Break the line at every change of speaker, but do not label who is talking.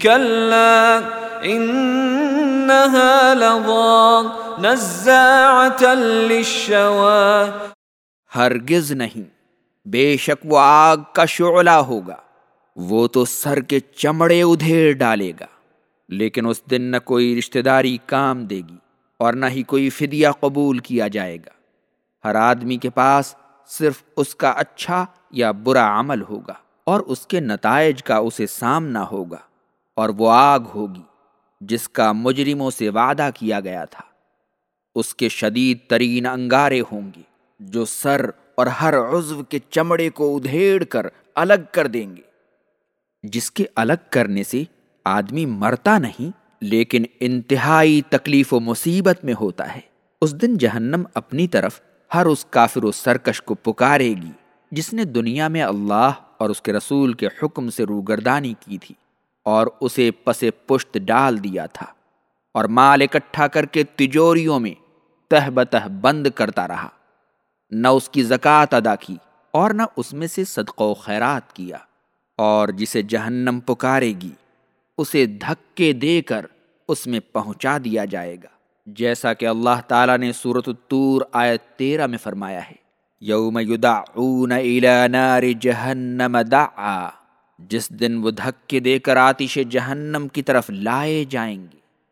كلا، إنها لظى نزاعة للشوى
ہرگز نہیں، بے شک وہ آگ کا شعلہ ہوگا، وہ تو سر کے چمڑے ادھیڑ ڈالے گا، لیکن اس دن نہ کوئی رشتہ داری کام دے گی اور نہ ہی کوئی فدیہ قبول کیا جائے گا۔ ہر آدمی کے پاس صرف اس کا اچھا یا برا عمل ہوگا اور اس کے نتائج کا اسے سامنا ہوگا۔ اور وہ آگ ہوگی جس کا مجرموں سے وعدہ کیا گیا تھا۔ اس کے شدید ترین انگارے ہوں گے جو سر اور ہر عضو کے چمڑے کو ادھیڑ کر الگ کر دیں گے۔ جس کے الگ کرنے سے آدمی مرتا نہیں، لیکن انتہائی تکلیف و مصیبت میں ہوتا ہے۔ اس دن جہنم اپنی طرف ہر اس کافر و سرکش کو پکارے گی جس نے دنیا میں اللہ اور اس کے رسول کے حکم سے روگردانی کی تھی۔ اور اسے پس پشت ڈال دیا تھا اور مال اکٹھا کر کے تجوریوں میں تہ بتہ بند کرتا رہا۔ نہ اس کی زکوٰۃ ادا کی اور نہ اس میں سے صدقہ و خیرات کیا اور جسے جہنم پکارے گی، اسے دھکے دے کر اس میں پہنچا دیا جائے گا۔ جیسا کہ اللہ تعالیٰ نے صورت الطور آیت تیرہ میں فرمایا ہے، یوم یدعون الى نار جہنم دعا۔ جس دن وہ دھکے دے کر آتش جہنم کی طرف لائے جائیں گے۔